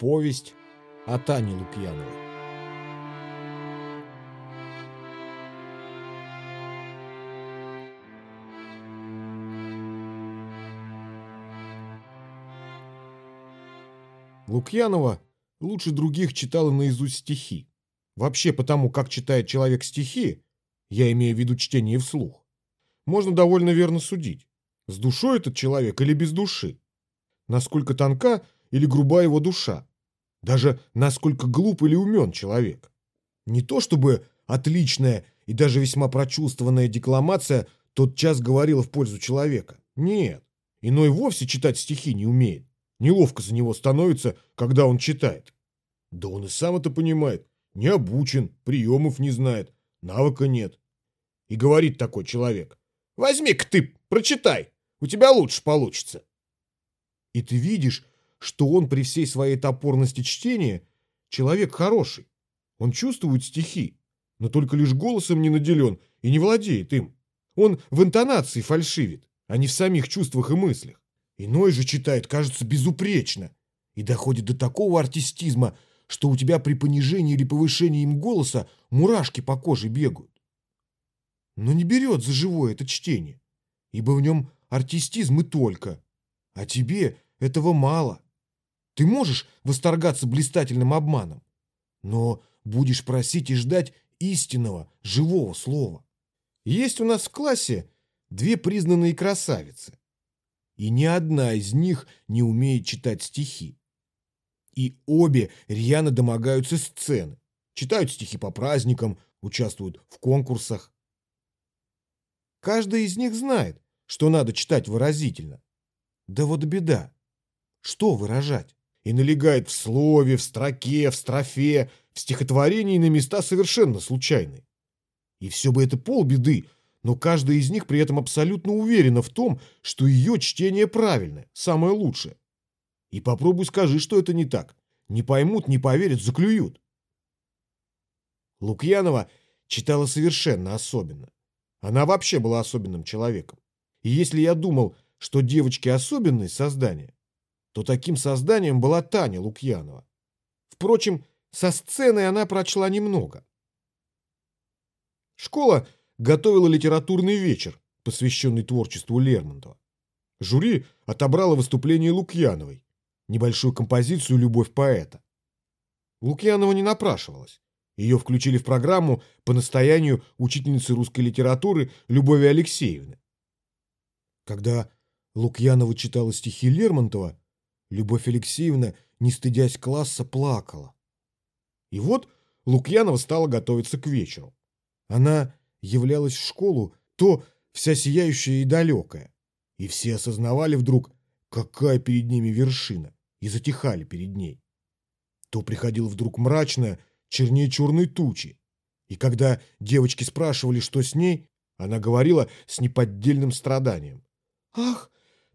Повесть о Тане Лукьяновой. Лукьянова лучше других читала наизусть стихи. Вообще потому, как читает человек стихи, я имею в виду чтение вслух, можно довольно верно судить, с душой этот человек или без души, насколько тонка или груба его душа, даже насколько глуп или умен человек. Не то чтобы отличная и даже весьма прочувствованная декламация тот час говорила в пользу человека. Нет, иной вовсе читать стихи не умеет. Неловко за него становится, когда он читает. Да он и сам это понимает. Не обучен, приемов не знает, навыка нет. И говорит такой человек. Возьми-ка ты, прочитай, у тебя лучше получится. И ты видишь, что он при всей своей топорности чтения человек хороший. Он чувствует стихи, но только лишь голосом не наделен и не владеет им. Он в интонации фальшивит, а не в самих чувствах и мыслях. Иной же читает, кажется, безупречно и доходит до такого артистизма, что у тебя при понижении или повышении им голоса мурашки по коже бегают. Но не берет за живое это чтение, ибо в нем артистизм и только. А тебе этого мало. Ты можешь восторгаться блистательным обманом, но будешь просить и ждать истинного, живого слова. Есть у нас в классе две признанные красавицы и ни одна из них не умеет читать стихи. И обе рьяно домогаются сцены, читают стихи по праздникам, участвуют в конкурсах. Каждая из них знает, что надо читать выразительно. Да вот беда. Что выражать? И налегает в слове, в строке, в строфе, в стихотворении на места совершенно случайные. И все бы это полбеды, но каждая из них при этом абсолютно уверена в том, что ее чтение правильное, самое лучшее. И попробуй скажи, что это не так. Не поймут, не поверят, заклюют. Лукьянова читала совершенно особенно. Она вообще была особенным человеком. И если я думал, что девочки особенные создания, то таким созданием была Таня Лукьянова. Впрочем, со сценой она прочла немного. Школа готовила литературный вечер, посвященный творчеству Лермонтова. Жюри отобрало выступление Лукьяновой, небольшую композицию «Любовь поэта». Лукьянова не напрашивалась. Ее включили в программу по настоянию учительницы русской литературы Любови Алексеевны. Когда Лукьянова читала стихи Лермонтова, Любовь Алексеевна, не стыдясь класса, плакала. И вот Лукьянова стала готовиться к вечеру. Она являлась в школу, то вся сияющая и далекая. И все осознавали вдруг, какая перед ними вершина, и затихали перед ней. То приходил вдруг мрачная, чернее черной тучи. И когда девочки спрашивали, что с ней, она говорила с неподдельным страданием. «Ах,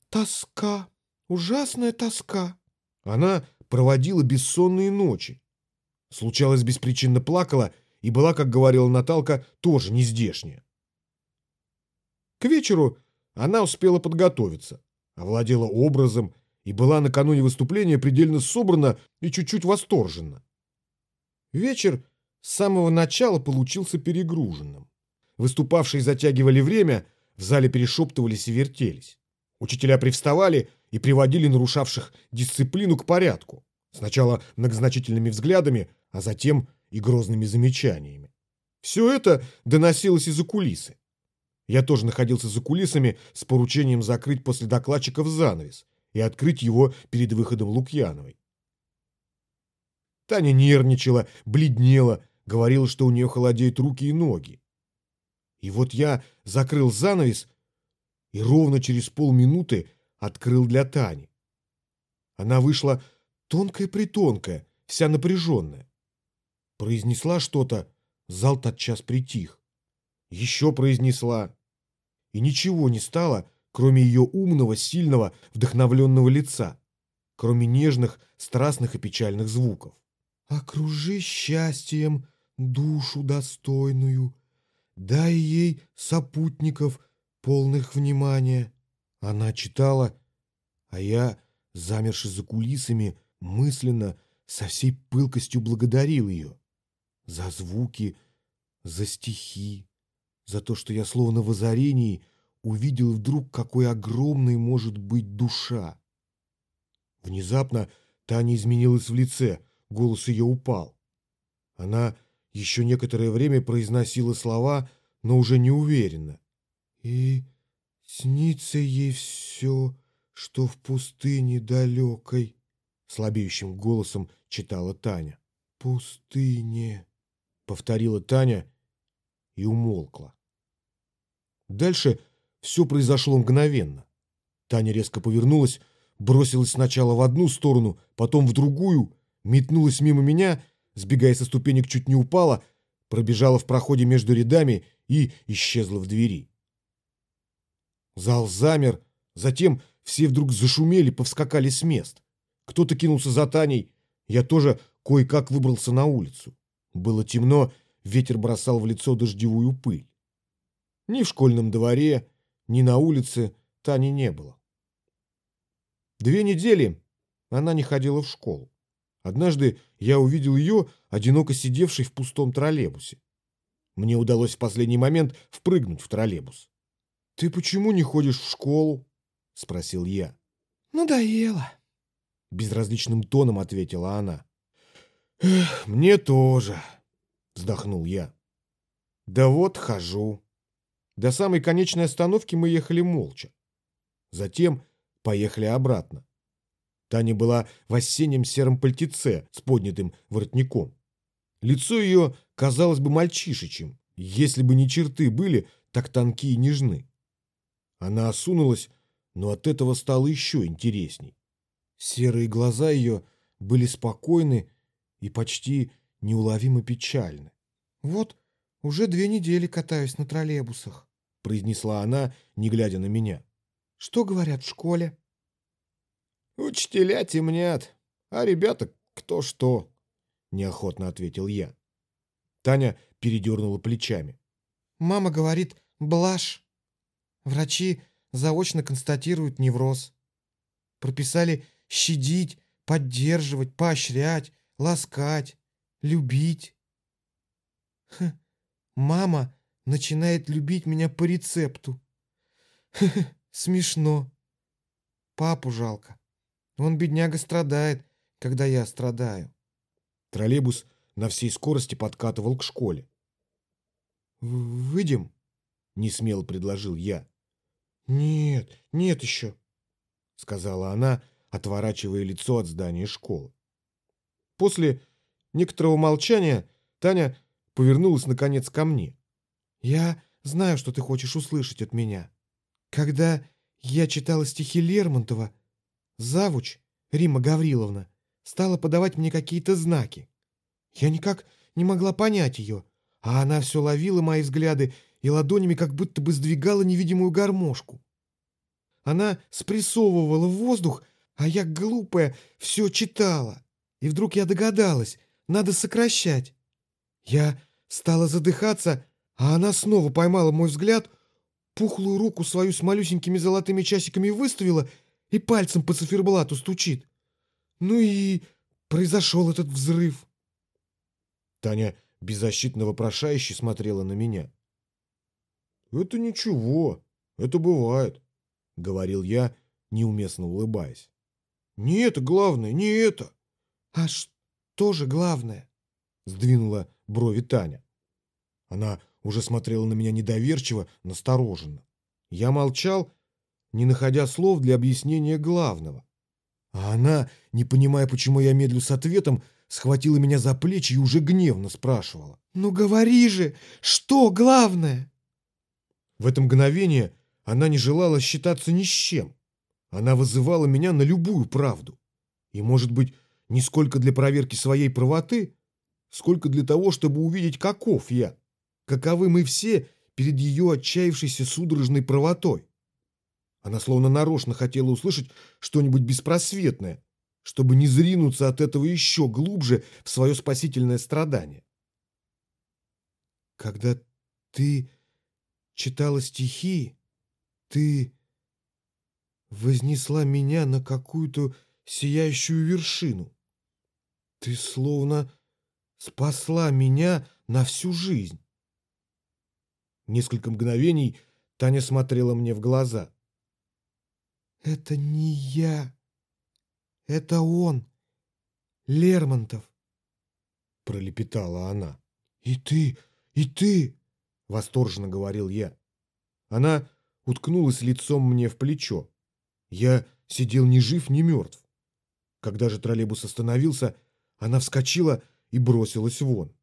тоска, ужасная тоска!» Она проводила бессонные ночи. Случалось, беспричинно плакала и была, как говорила Наталка, тоже не здешняя. К вечеру она успела подготовиться, овладела образом и была накануне выступления предельно собрана и чуть-чуть восторжена. Вечер с самого начала получился перегруженным. Выступавшие затягивали время, в зале перешептывались и вертелись. Учителя привставали и приводили нарушавших дисциплину к порядку. Сначала многозначительными взглядами, а затем и грозными замечаниями. Все это доносилось из-за кулисы. Я тоже находился за кулисами с поручением закрыть после докладчиков занавес и открыть его перед выходом Лукьяновой. Таня нервничала, бледнела, говорила, что у нее холодеют руки и ноги. И вот я закрыл занавес и ровно через полминуты открыл для Тани. Она вышла тонкая-притонкая, вся напряженная. Произнесла что-то, зал тотчас притих. Еще произнесла. И ничего не стало, кроме ее умного, сильного, вдохновленного лица, кроме нежных, страстных и печальных звуков. «Окружи счастьем душу достойную, дай ей сопутников, полных внимания». Она читала, а я, замерши за кулисами, мысленно со всей пылкостью благодарил ее. За звуки, за стихи, за то, что я словно в озарении увидел вдруг, какой огромной может быть душа. Внезапно Таня изменилась в лице, голос ее упал. Она еще некоторое время произносила слова, но уже неуверенно. И снится ей все, что в пустыне далекой, слабеющим голосом читала Таня. Пустыне, повторила Таня и умолкла. Дальше все произошло мгновенно. Таня резко повернулась, бросилась сначала в одну сторону, потом в другую, метнулась мимо меня, сбегая со ступенек, чуть не упала, пробежала в проходе между рядами и исчезла в двери. Зал замер, затем все вдруг зашумели, повскакали с мест. Кто-то кинулся за Таней, я тоже кое-как выбрался на улицу. Было темно, ветер бросал в лицо дождевую пыль. Ни в школьном дворе, ни на улице Тани не было. Две недели она не ходила в школу. Однажды я увидел ее, одиноко сидевшей в пустом троллейбусе. Мне удалось в последний момент впрыгнуть в троллейбус. «Ты почему не ходишь в школу?» — спросил я. «Надоело», — безразличным тоном ответила она. «Эх, мне тоже», — вздохнул я. «Да вот хожу». До самой конечной остановки мы ехали молча. Затем поехали обратно. Таня была в осеннем сером пальтеце с поднятым воротником. Лицо ее казалось бы мальчишечьим, если бы не черты были так тонкие и нежны. Она осунулась, но от этого стало еще интересней. Серые глаза ее были спокойны и почти неуловимо печальны. «Вот уже две недели катаюсь на троллейбусах», — произнесла она, не глядя на меня. «Что говорят в школе?» «Учителя темнят, а ребята кто что», — неохотно ответил я. Таня передернула плечами. «Мама говорит, блажь. Врачи заочно констатируют невроз. Прописали щадить, поддерживать, поощрять, ласкать, любить. Хм, мама начинает любить меня по рецепту. Хм, смешно. Папу жалко. Он, бедняга, страдает, когда я страдаю. Троллейбус на всей скорости подкатывал к школе. «Выйдем?» — несмело предложил я. «Нет, нет еще», — сказала она, отворачивая лицо от здания школы. После некоторого молчания Таня повернулась наконец ко мне. «Я знаю, что ты хочешь услышать от меня. Когда я читала стихи Лермонтова, завуч Рима Гавриловна стала подавать мне какие-то знаки. Я никак не могла понять ее, а она все ловила мои взгляды и ладонями как будто бы сдвигала невидимую гармошку. Она спрессовывала в воздух, а я, глупая, все читала. И вдруг я догадалась, надо сокращать. Я стала задыхаться, а она снова поймала мой взгляд, пухлую руку свою с малюсенькими золотыми часиками выставила и пальцем по циферблату стучит. Ну и произошел этот взрыв. Таня беззащитно вопрошающе смотрела на меня. «Это ничего, это бывает», — говорил я, неуместно улыбаясь. «Не это главное, не это». «А что же главное?» — сдвинула брови Таня. Она уже смотрела на меня недоверчиво, настороженно. Я молчал, не находя слов для объяснения главного. А она, не понимая, почему я медлю с ответом, схватила меня за плечи и уже гневно спрашивала. «Ну говори же, что главное?» В это мгновение она не желала считаться ни с чем. Она вызывала меня на любую правду. И, может быть, не сколько для проверки своей правоты, сколько для того, чтобы увидеть, каков я, каковы мы все перед ее отчаявшейся судорожной правотой. Она словно нарочно хотела услышать что-нибудь беспросветное, чтобы не зринуться от этого еще глубже в свое спасительное страдание. Когда ты читала стихи, ты вознесла меня на какую-то сияющую вершину. Ты словно спасла меня на всю жизнь. Несколько мгновений Таня смотрела мне в глаза. Это не я. Это он. Лермонтов. Пролепетала она. И ты, и ты, восторженно говорил я. Она уткнулась лицом мне в плечо. Я сидел ни жив, ни мертв. Когда же троллейбус остановился, она вскочила и бросилась вон.